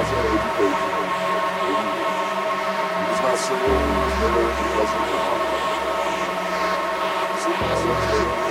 Thank you.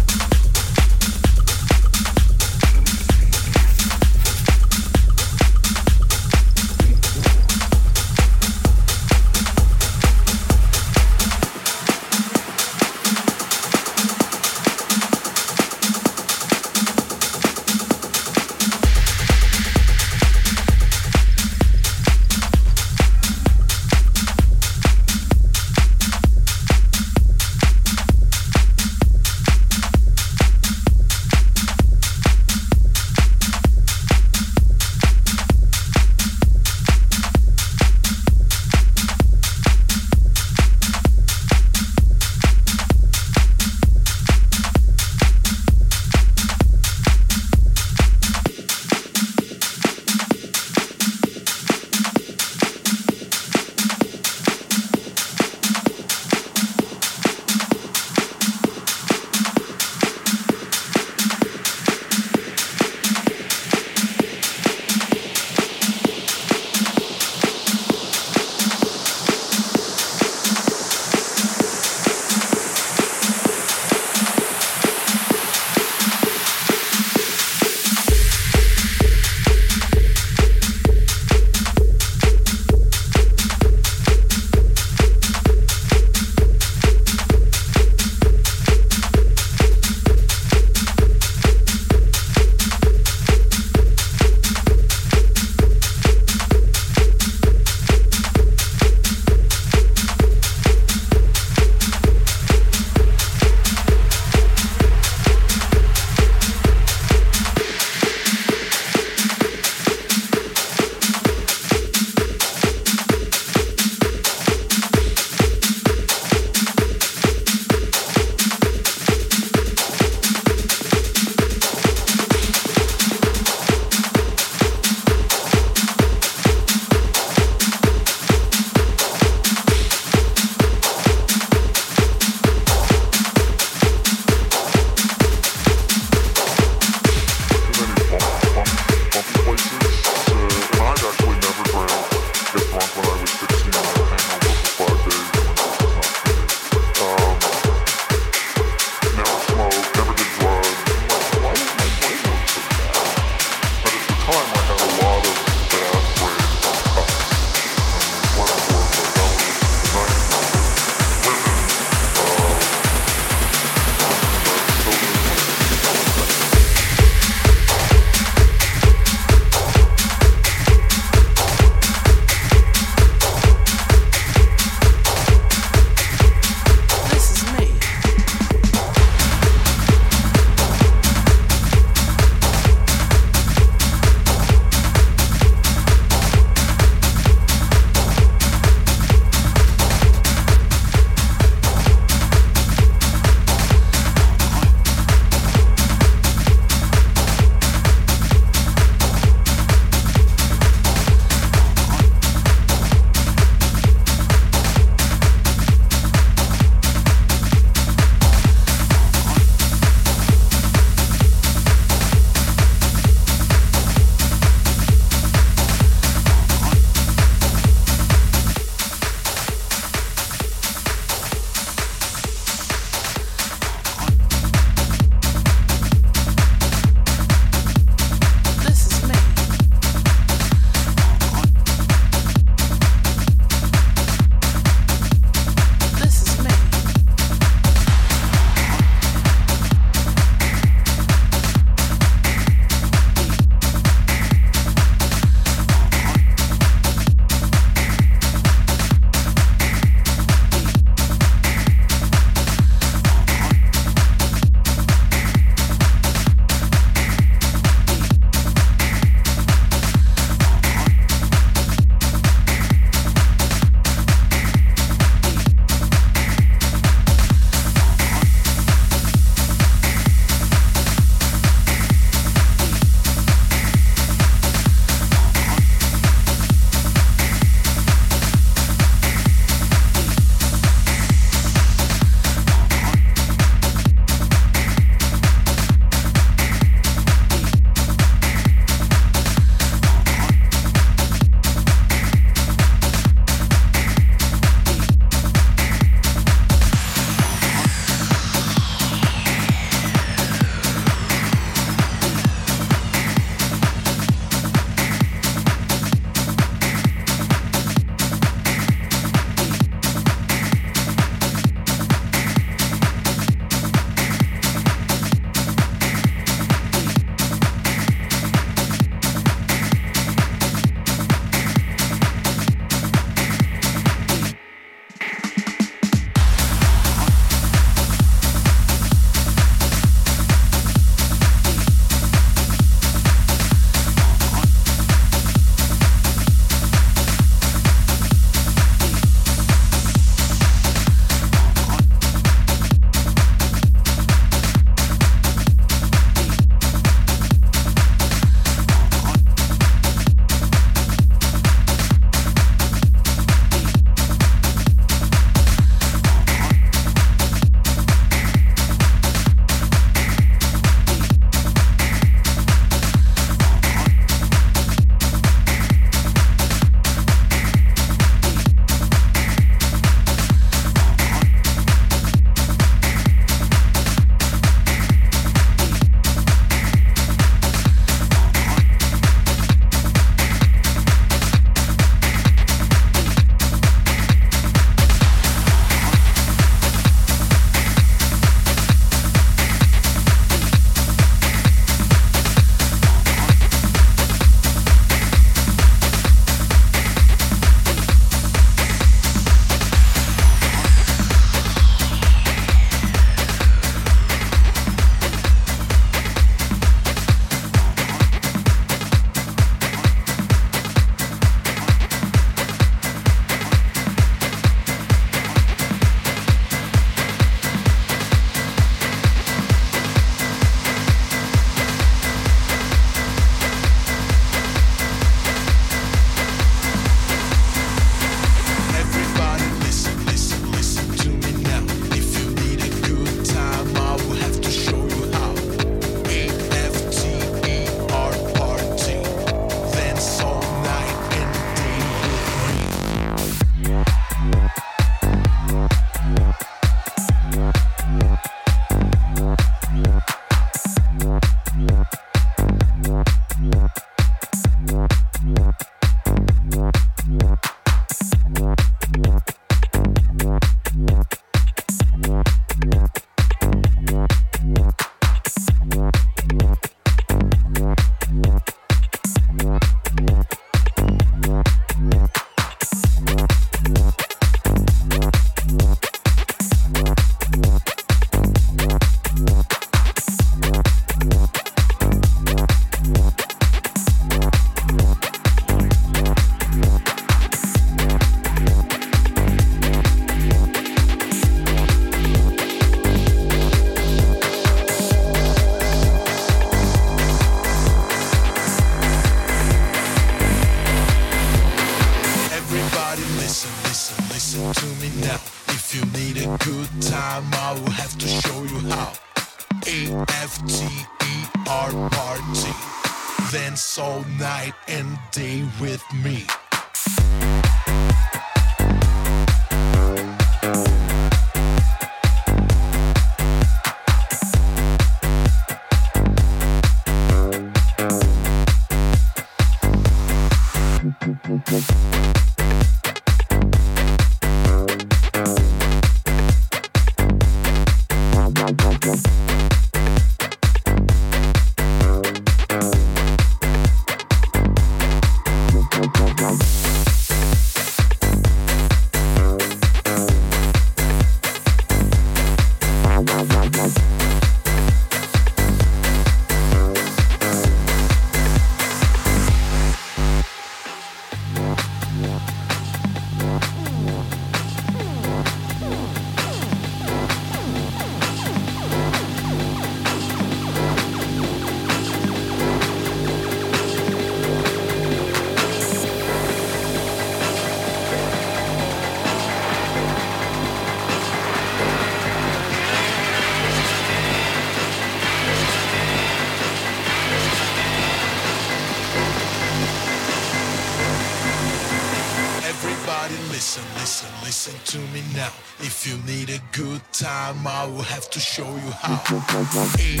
If you need a good time, I will have to show you how. AFTER party,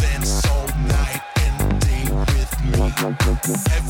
dance all night and day with me. Have